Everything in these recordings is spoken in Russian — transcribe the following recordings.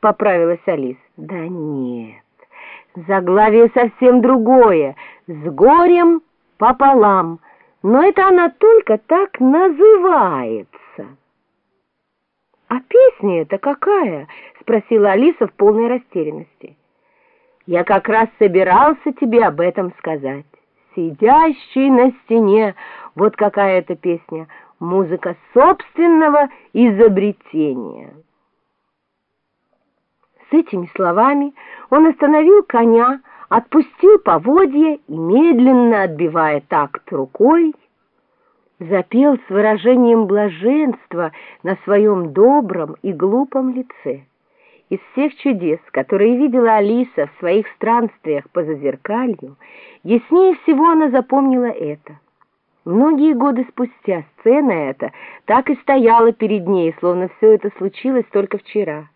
— поправилась Алис. «Да нет, заглавие совсем другое, с горем пополам, но это она только так называется». «А песня это какая?» — спросила Алиса в полной растерянности. «Я как раз собирался тебе об этом сказать. Сидящий на стене, вот какая это песня, музыка собственного изобретения». С этими словами он остановил коня, отпустил поводья и, медленно отбивая такт рукой, запел с выражением блаженства на своем добром и глупом лице. Из всех чудес, которые видела Алиса в своих странствиях по зазеркалью, яснее всего она запомнила это. Многие годы спустя сцена эта так и стояла перед ней, словно все это случилось только вчера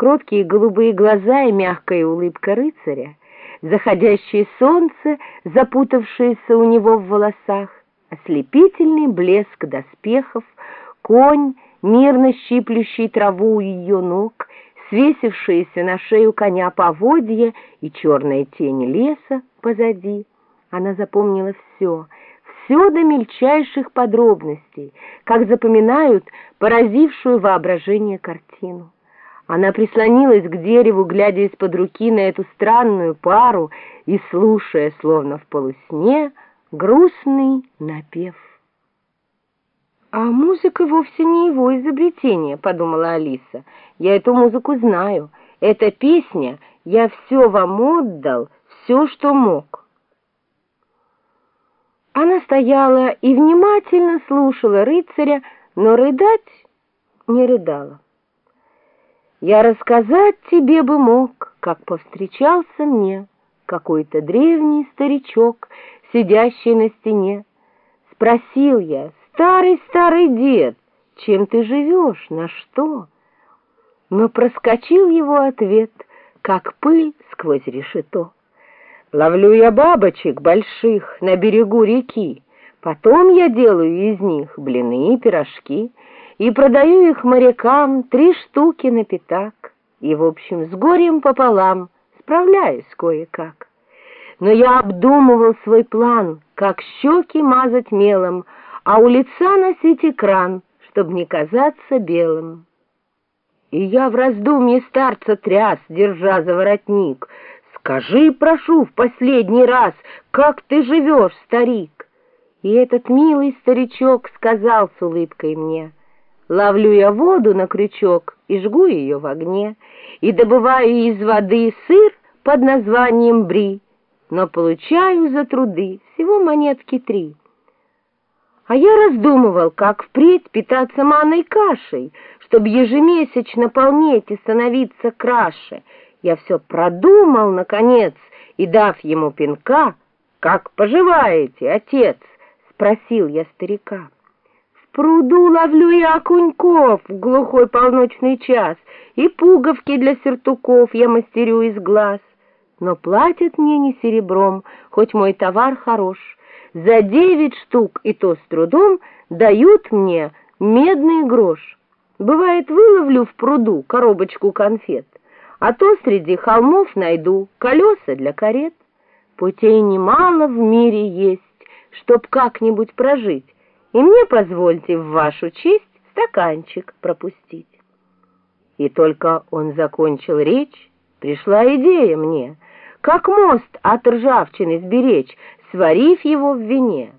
кроткие голубые глаза и мягкая улыбка рыцаря, заходящее солнце, запутавшееся у него в волосах, ослепительный блеск доспехов, конь, мирно щиплющий траву у ее ног, свесившиеся на шею коня поводья и черная тень леса позади. Она запомнила все, все до мельчайших подробностей, как запоминают поразившую воображение картину. Она прислонилась к дереву, глядя из-под руки на эту странную пару и слушая, словно в полусне, грустный напев. «А музыка вовсе не его изобретение», — подумала Алиса. «Я эту музыку знаю. Эта песня «Я все вам отдал, все, что мог». Она стояла и внимательно слушала рыцаря, но рыдать не рыдала. Я рассказать тебе бы мог, как повстречался мне какой-то древний старичок, сидящий на стене. Спросил я, старый-старый дед, чем ты живешь, на что? Но проскочил его ответ, как пыль сквозь решето. Ловлю я бабочек больших на берегу реки, потом я делаю из них блины и пирожки — и продаю их морякам три штуки на пятак, и, в общем, с горем пополам справляюсь кое-как. Но я обдумывал свой план, как щеки мазать мелом, а у лица носить экран, чтобы не казаться белым. И я в раздумье старца тряс, держа за воротник. «Скажи, прошу, в последний раз, как ты живешь, старик?» И этот милый старичок сказал с улыбкой мне — Ловлю я воду на крючок и жгу ее в огне, и добываю из воды сыр под названием бри, но получаю за труды всего монетки три. А я раздумывал, как впредь питаться манной кашей, чтобы ежемесячно полнеть и становиться краше. Я все продумал, наконец, и, дав ему пинка, «Как поживаете, отец?» — спросил я старика пруду ловлю я окуньков в глухой полночный час, и пуговки для сертуков я мастерю из глаз. Но платят мне не серебром, хоть мой товар хорош. За девять штук, и то с трудом, дают мне медный грош. Бывает, выловлю в пруду коробочку конфет, а то среди холмов найду колеса для карет. Путей немало в мире есть, чтоб как-нибудь прожить, и мне позвольте в вашу честь стаканчик пропустить. И только он закончил речь, пришла идея мне, как мост от ржавчины сберечь, сварив его в вине.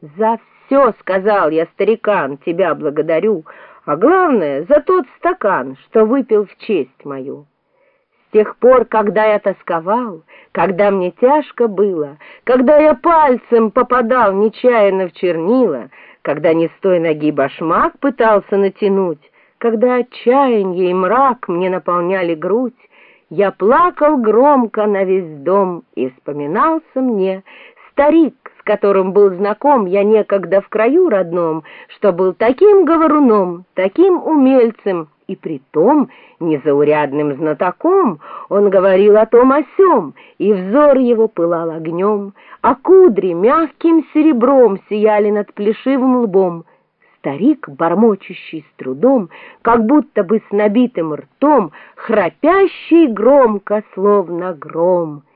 За все, сказал я, старикан, тебя благодарю, а главное, за тот стакан, что выпил в честь мою. С тех пор, когда я тосковал, когда мне тяжко было, когда я пальцем попадал нечаянно в чернила, когда не с ноги башмак пытался натянуть, когда отчаяние и мрак мне наполняли грудь, я плакал громко на весь дом, и вспоминался мне. Старик, с которым был знаком я некогда в краю родном, что был таким говоруном, таким умельцем, и при том незаурядным знатоком он говорил о том о сём, и взор его пылал огнем, а кудри мягким серебром сияли над плешивым лбом. старик, бормочущий с трудом, как будто бы с набитым ртом, храпящий громко, словно гром.